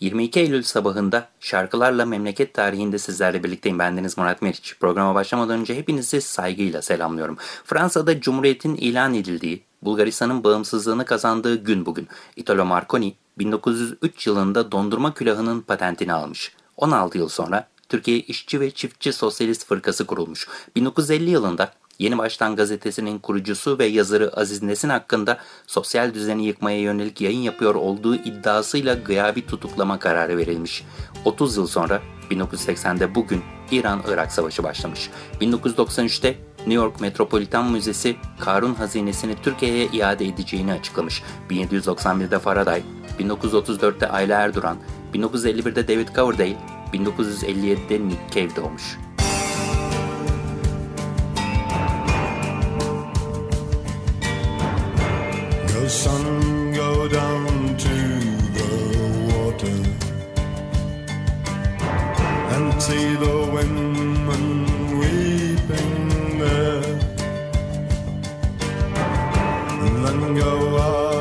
22 Eylül sabahında şarkılarla memleket tarihinde sizlerle birlikteyim. Bendeniz Murat Meriç. Programa başlamadan önce hepinizi saygıyla selamlıyorum. Fransa'da Cumhuriyet'in ilan edildiği, Bulgaristan'ın bağımsızlığını kazandığı gün bugün. Italo Marconi 1903 yılında dondurma külahının patentini almış. 16 yıl sonra Türkiye İşçi ve Çiftçi Sosyalist Fırkası kurulmuş. 1950 yılında Yeni Baştan gazetesinin kurucusu ve yazarı Aziz Nesin hakkında sosyal düzeni yıkmaya yönelik yayın yapıyor olduğu iddiasıyla gıyabi tutuklama kararı verilmiş. 30 yıl sonra 1980'de bugün İran-Irak Savaşı başlamış. 1993'te New York Metropolitan Müzesi Karun hazinesini Türkiye'ye iade edeceğini açıklamış. 1791'de Faraday, 1934'te Ayla Erduran, 1951'de David Coverdale, 1957'de Nick Cave doğmuş. The sun go down to the water and see the women weeping there and then go out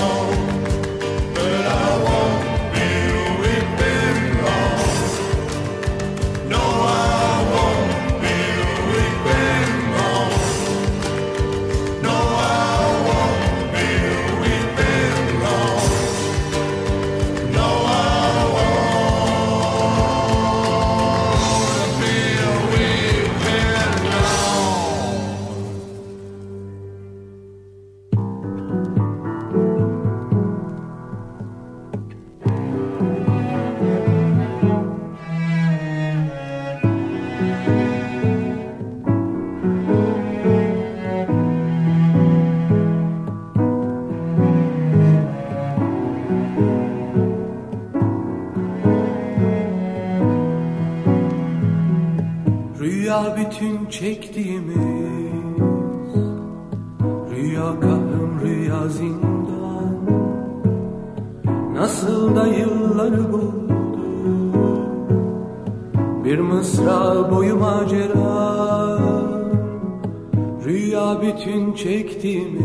Oh. Rüya bütün çektiğimiz. Rüya kahrım rüya zindan. Nasıl da yılları buldu. Bir mısra boyu macera. Rüya bütün çektiğimiz.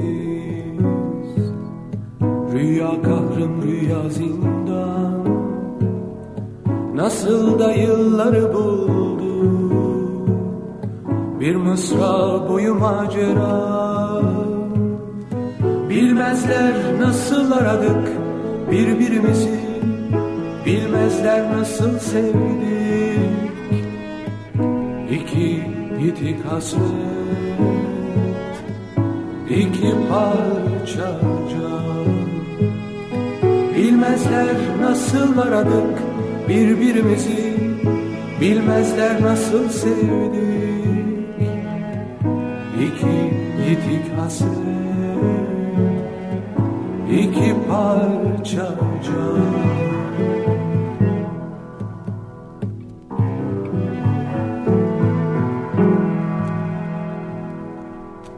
Rüya kahrım rüya zindan. Nasıl da yılları buldu Bir mısra boyu macera. Bilmezler nasıl aradık birbirimizi. Bilmezler nasıl sevdik İki yitik hasret. İki parça can. Bilmezler nasıl aradık birbirimizi. Bilmezler nasıl sevdik İki yitik hasret iki parça can.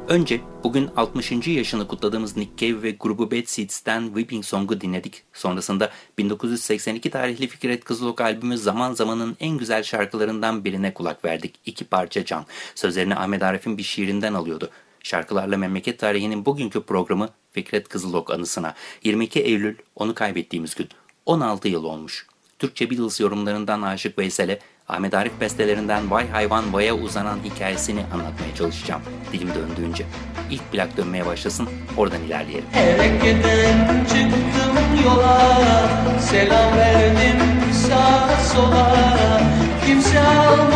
Önce bugün 60. yaşını kutladığımız Nick Cave ve grubu Bad Seeds'ten Weeping Song'u dinledik. Sonrasında 1982 tarihli Fikret Kızılok albümü Zaman Zaman'ın en güzel şarkılarından birine kulak verdik. İki parça can. Sözlerini Ahmet Arif'in bir şiirinden alıyordu. Şarkılarla Memleket Tarihi'nin bugünkü programı Fikret Kızılok anısına. 22 Eylül onu kaybettiğimiz gün. 16 yıl olmuş. Türkçe Beatles yorumlarından Aşık Veysel'e Ahmet Arif bestelerinden Vay Hayvan Vay'a uzanan hikayesini anlatmaya çalışacağım dilim döndüğünce. İlk plak dönmeye başlasın, oradan ilerleyelim. Ereke'den çıktım yola, selam verdim sağa sola. Kimse almadı,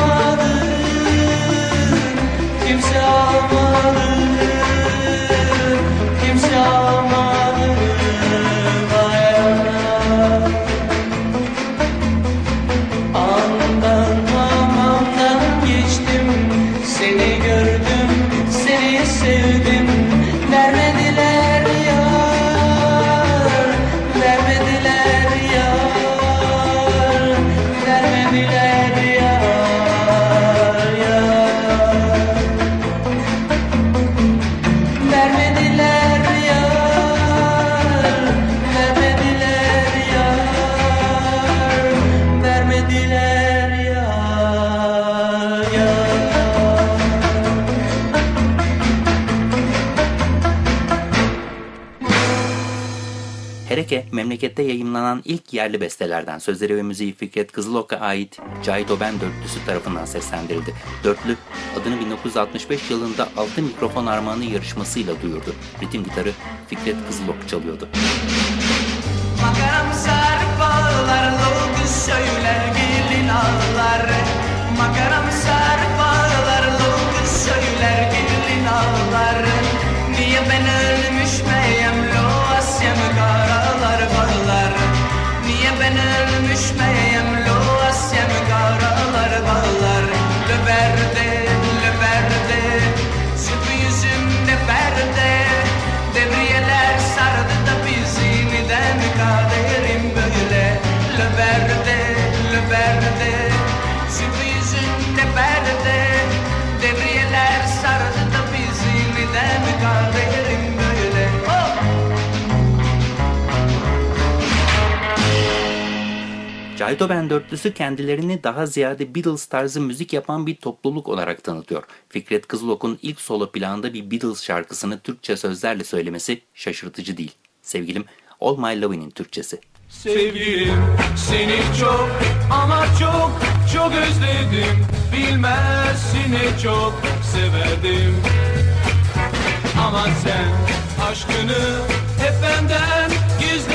Hereke, memlekette yayımlanan ilk yerli bestelerden sözleri ve müziği Fikret Kızılok'a ait Cahit Oben dörtlüsü tarafından seslendirildi. Dörtlü, adını 1965 yılında Altın Mikrofon Armağanı yarışmasıyla duyurdu. Ritim gitarı Fikret Kızılok çalıyordu. Makaram sarık bağlar logu söyler gelin ağlar Makaram Cahit Oben dörtlüsü kendilerini daha ziyade Beatles tarzı müzik yapan bir topluluk olarak tanıtıyor. Fikret Kızılok'un ilk solo planda bir Beatles şarkısını Türkçe sözlerle söylemesi şaşırtıcı değil. Sevgilim All My Loving'in Türkçesi. Sevgilim seni çok ama çok çok özledim Bilmezsin ne çok severdim Ama sen aşkını hep benden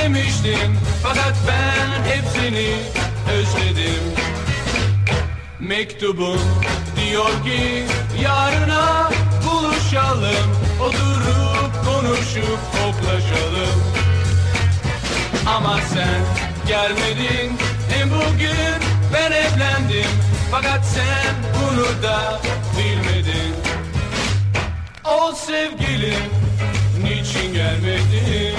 gizlemiştin Fakat ben hepsini özledim. Mektubun diyor ki yarına buluşalım Oturup konuşup koklaşalım ama sen gelmedin Hem bugün ben evlendim. Fakat sen bunu da bilmedin. O sevgilim niçin gelmedin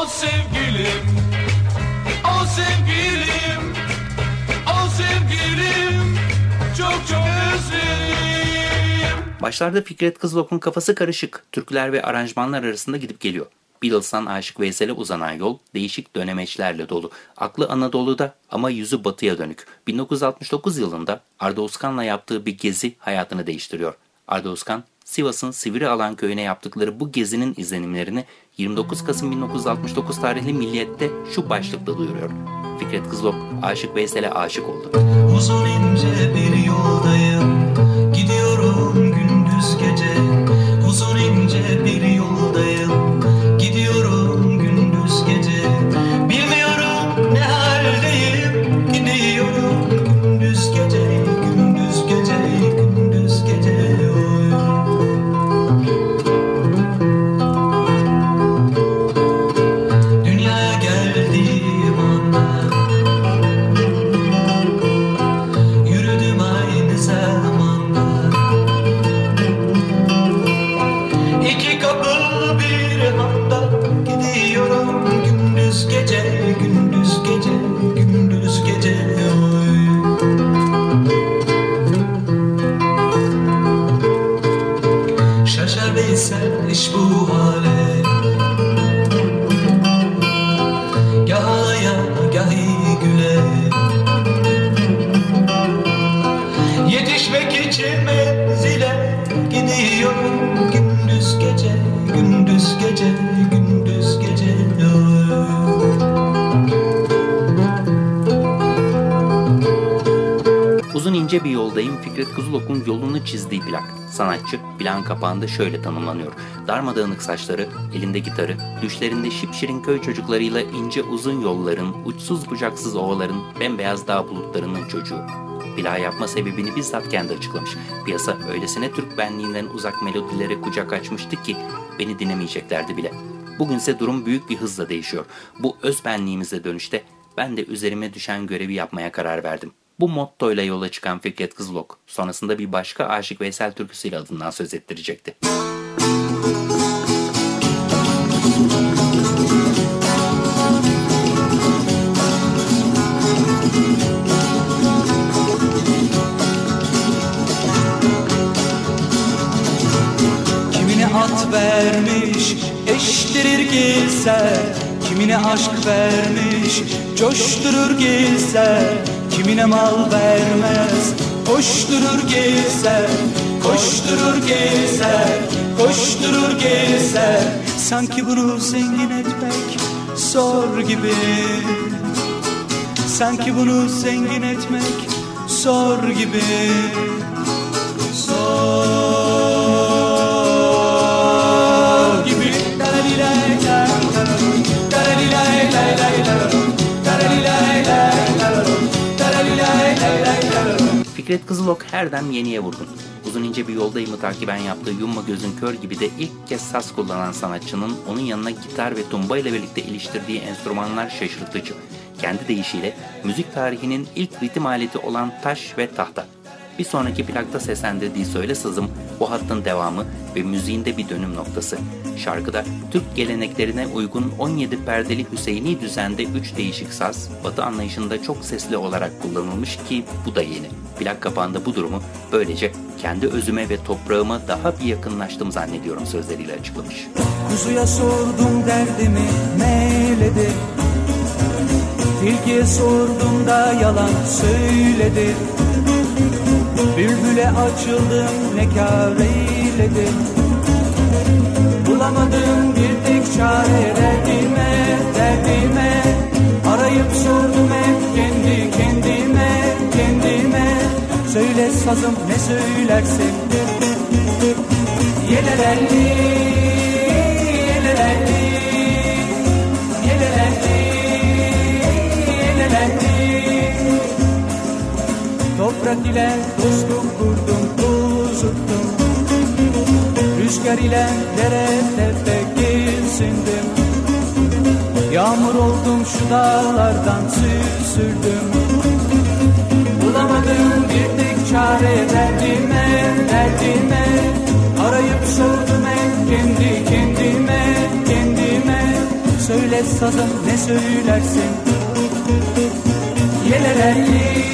O sevgilim O sevgilim O sevgilim Çok çok özledim Başlarda Fikret Kızılok'un kafası karışık. Türküler ve aranjmanlar arasında gidip geliyor. Beatles'tan Aşık Veysel'e uzanan yol değişik dönemeçlerle dolu. Aklı Anadolu'da ama yüzü batıya dönük. 1969 yılında Arda Uskan'la yaptığı bir gezi hayatını değiştiriyor. Arda Uskan, Sivas'ın Sivri Alan köyüne yaptıkları bu gezinin izlenimlerini 29 Kasım 1969 tarihli Milliyet'te şu başlıkla duyuruyor. Fikret Kızılok, Aşık Veysel'e aşık oldu. Uzun ince bir yoldayım gece Gündüz gece Uzun ince bir yoldayım Fikret Kızılok'un yolunu çizdiği plak. Sanatçı plan kapağında şöyle tanımlanıyor. Darmadağınık saçları, elinde gitarı, düşlerinde şipşirin köy çocuklarıyla ince uzun yolların, uçsuz bucaksız ovaların, bembeyaz dağ bulutlarının çocuğu. Plak yapma sebebini bizzat kendi açıklamış. Piyasa öylesine Türk benliğinden uzak melodilere kucak açmıştı ki beni dinlemeyeceklerdi bile. Bugünse durum büyük bir hızla değişiyor. Bu öz benliğimize dönüşte ben de üzerime düşen görevi yapmaya karar verdim. Bu mottoyla yola çıkan Fikret Kızılok, sonrasında bir başka Aşık Veysel türküsüyle adından söz ettirecekti. Kimine at vermiş eştirir gelse Kimine aşk vermiş coşturur gelse Kimine mal vermez. Koşturur gelse Koşturur gelse koşturur gelse Sanki bunu zengin etmek zor gibi. Sanki bunu zengin etmek zor gibi. Zor Fikret Kızılok her dem yeniye vurgun. Uzun ince bir yoldayımı takiben yaptığı Yumma Gözün Kör gibi de ilk kez saz kullanan sanatçının onun yanına gitar ve tumba ile birlikte iliştirdiği enstrümanlar şaşırtıcı. Kendi deyişiyle müzik tarihinin ilk ritim aleti olan taş ve tahta. Bir sonraki plakta seslendirdiği Söyle Sazım bu hattın devamı ve müziğinde bir dönüm noktası. Şarkıda Türk geleneklerine uygun 17 perdeli Hüseyini düzende 3 değişik saz, batı anlayışında çok sesli olarak kullanılmış ki bu da yeni. Plak kapağında bu durumu böylece kendi özüme ve toprağıma daha bir yakınlaştım zannediyorum sözleriyle açıklamış. Kuzuya sordum derdimi neyledi Tilkiye sordum da yalan söyledi Bülbüle açıldım ne kâr eyledim. Bulamadım bir tek çare derdime, derdime. Arayıp sordum hep kendi kendime, kendime. Söyle sazım ne söylersin? Yelelelli, Toprak ile dostluk kurdum, tuzuttum Rüzgar ile dere tepe gezindim. Yağmur oldum şu dağlardan süzüldüm. Bulamadım bir tek çare derdime, derdime. Arayıp sordum hep kendi kendime, kendime. Söyle sazım ne söylersin? Yelelelli, yelelelli,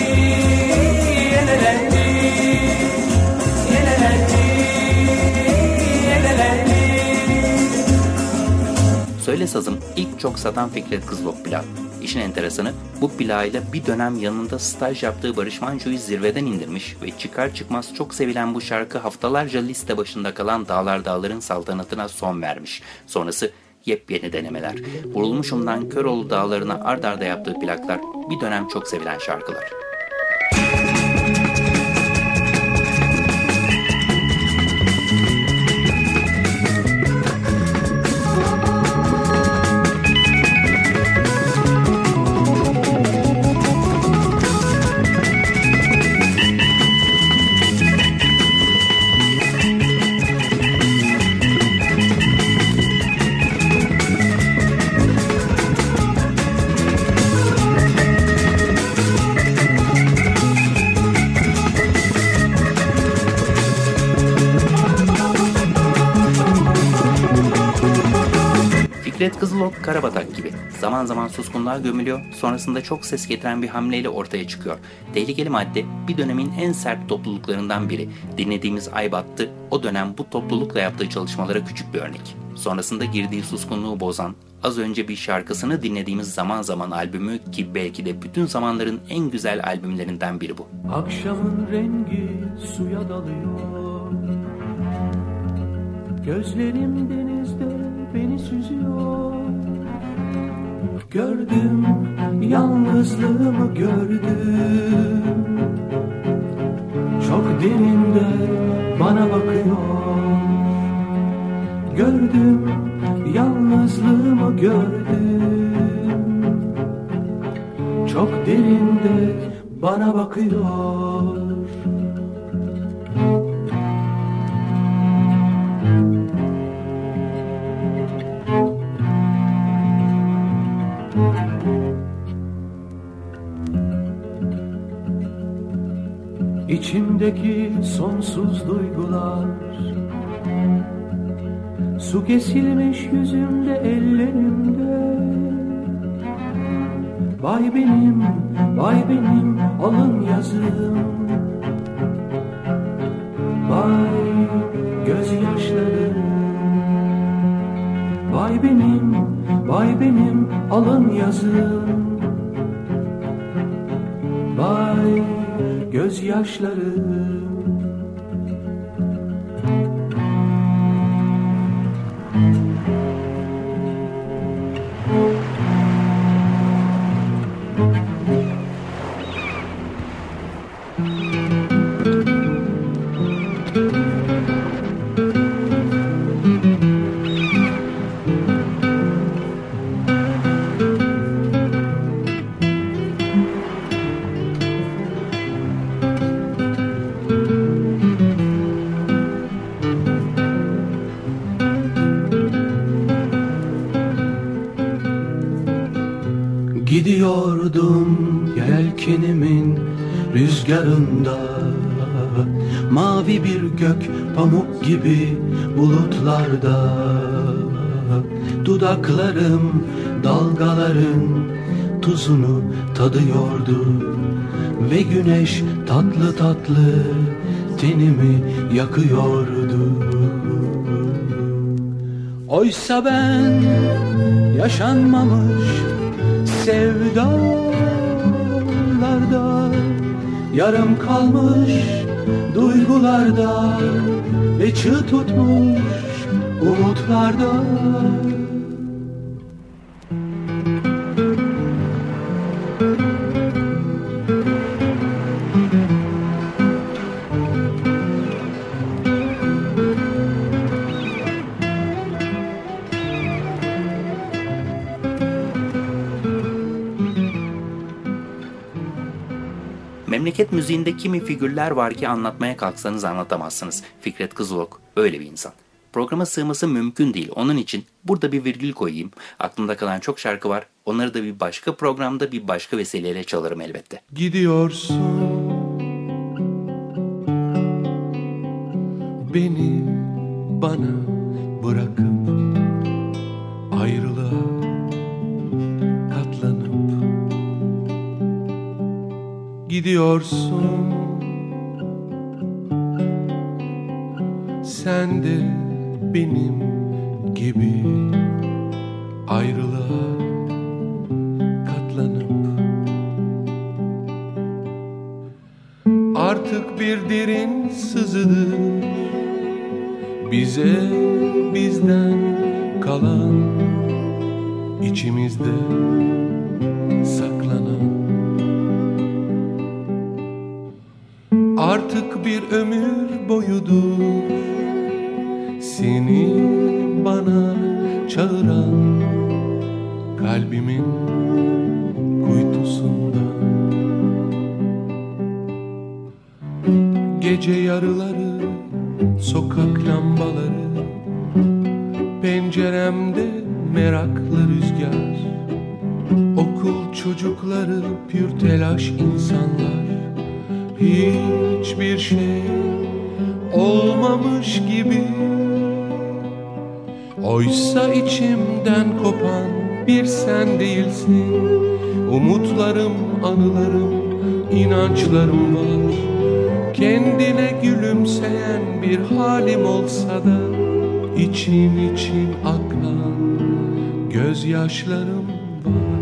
Söyle Sazım ilk çok satan Fikret Kızılok plak. İşin enteresanı bu plağıyla bir dönem yanında staj yaptığı Barış Manço'yu zirveden indirmiş ve çıkar çıkmaz çok sevilen bu şarkı haftalarca liste başında kalan Dağlar Dağların saltanatına son vermiş. Sonrası yepyeni denemeler. Vurulmuşumdan Köroğlu Dağları'na ard arda yaptığı plaklar bir dönem çok sevilen şarkılar. Zaman zaman suskunluğa gömülüyor, sonrasında çok ses getiren bir hamleyle ortaya çıkıyor. Tehlikeli Madde bir dönemin en sert topluluklarından biri. Dinlediğimiz Ay Battı o dönem bu toplulukla yaptığı çalışmalara küçük bir örnek. Sonrasında girdiği suskunluğu bozan, az önce bir şarkısını dinlediğimiz Zaman Zaman albümü ki belki de bütün zamanların en güzel albümlerinden biri bu. Akşamın rengi suya dalıyor Gözlerim denizde beni süzüyor Gördüm yalnızlığımı gördüm. Çok derinde bana bakıyor. Gördüm yalnızlığımı gördüm. Çok derinde bana bakıyor İçimdeki sonsuz duygular. Su kesilmiş yüzümde ellerimde. Vay benim, vay benim alın yazım Vay gözyaşlarım. Vay benim, vay benim alın yazım gözyaşlarım Gidiyordum yelkenimin rüzgarında. Mavi bir gök pamuk gibi bulutlarda. Dudaklarım dalgaların tuzunu tadıyordu. Ve güneş tatlı tatlı tenimi yakıyordu. Oysa ben yaşanmamış sevdalarda Yarım kalmış duygularda Ve çığ tutmuş umutlarda Memleket müziğinde kimi figürler var ki anlatmaya kalksanız anlatamazsınız. Fikret Kızılok öyle bir insan. Programa sığması mümkün değil. Onun için burada bir virgül koyayım. Aklımda kalan çok şarkı var. Onları da bir başka programda bir başka vesileyle çalarım elbette. Gidiyorsun Beni bana bırakıp Gidiyorsun? Sen de benim gibi ayrılığa katlanıp Artık bir derin sızıdır bize bizden kalan içimizde bir ömür boyudur seni bana çağıran kalbimin Umutlarım, anılarım, inançlarım var. Kendine gülümseyen bir halim olsa da için için akan gözyaşlarım var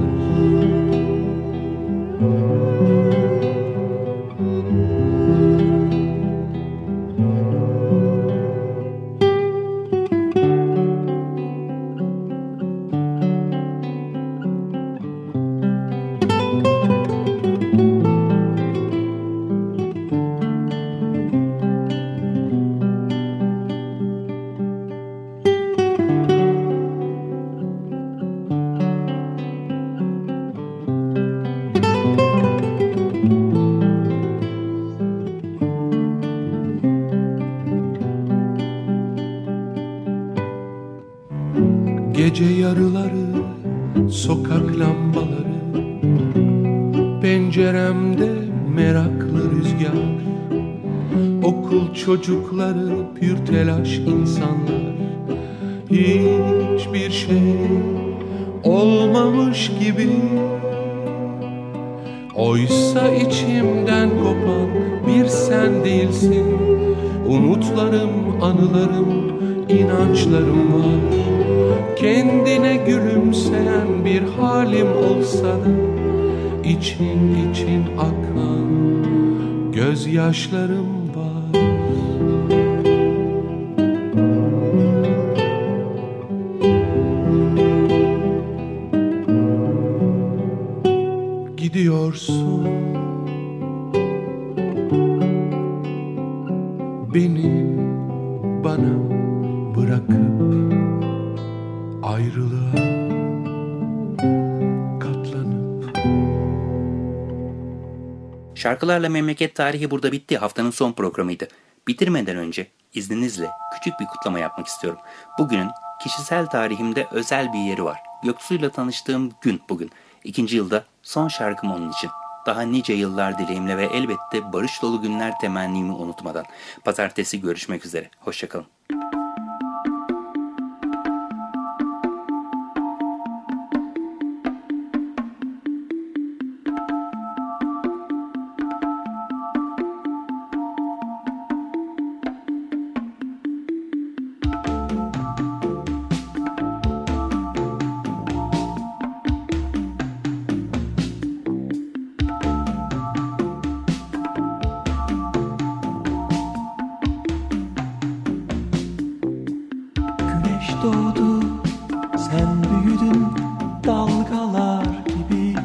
Gece yarıları sokak lambaları Penceremde meraklı rüzgar. Okul çocukları pür telaş insanlar. Hiçbir şey olmamış gibi. Oysa içimden kopan bir sen değilsin. Umutlarım, anılarım, inançlarım var Kendine gülümseyen bir halim olsa da için için akan gözyaşlarım var. Gidiyorsun. Beni bana bırakıp ayrılığa katlanıp Şarkılarla Memleket Tarihi burada bitti. Haftanın son programıydı. Bitirmeden önce izninizle küçük bir kutlama yapmak istiyorum. Bugünün kişisel tarihimde özel bir yeri var. Göksu'yla tanıştığım gün bugün. İkinci yılda son şarkım onun için. Daha nice yıllar dileğimle ve elbette barış dolu günler temennimi unutmadan. Pazartesi görüşmek üzere. Hoşçakalın. Doğdu, sen büyüdün dalgalar gibi.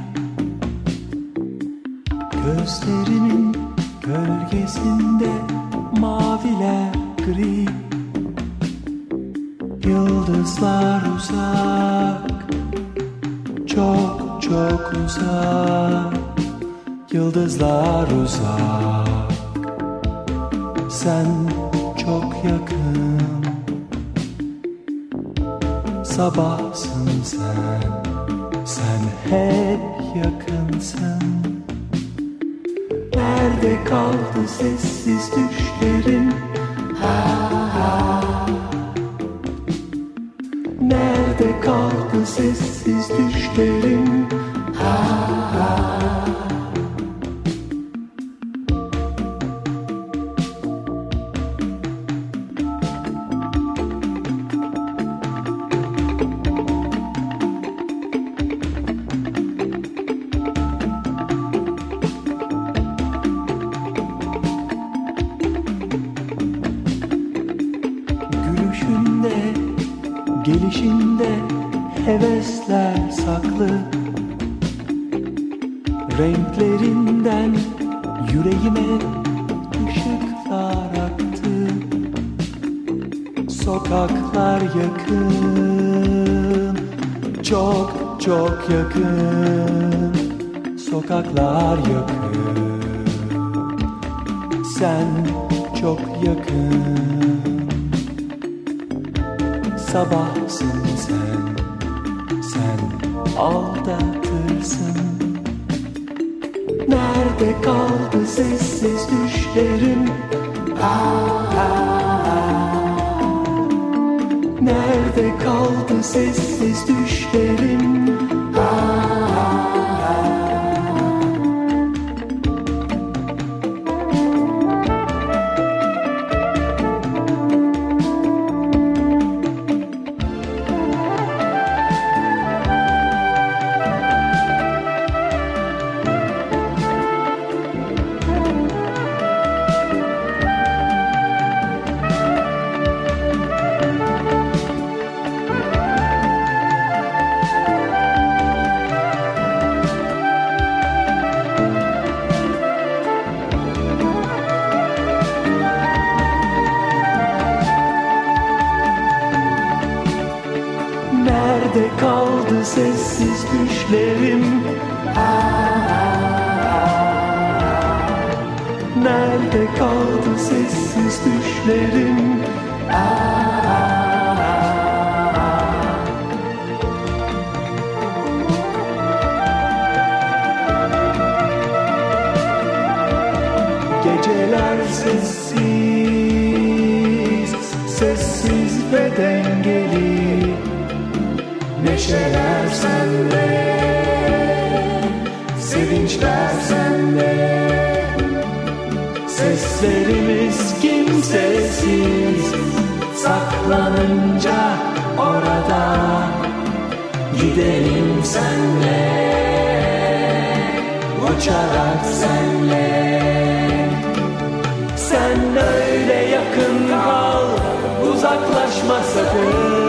Gözlerinin gölgesinde maviler gri. Yıldızlar uzak, çok çok uzak. Yıldızlar uzak, sen çok yakın Sabahsın sen, sen hep yakınsın Nerede kaldı sessiz düşlerin? Ha, ha. Nerede kaldı sessiz düşlerin? Saklı Renklerinden yüreğime ışıklar aktı. Sokaklar yakın Çok çok yakın. Sokaklar yakın Sen çok yakın. Sabahsın sen aldatırsın. Nerede kaldı sessiz düşlerim Nerede kaldı sessiz düşlerim Nerede düşlerim Nerede kaldı sessiz düşlerim? Geceler sessiz Sessiz ve dengeli Neşeler sende Seslerimiz kimsesiz Saklanınca orada. Gidelim senle Uçarak senle. Sen öyle yakın kal Uzaklaşma sakın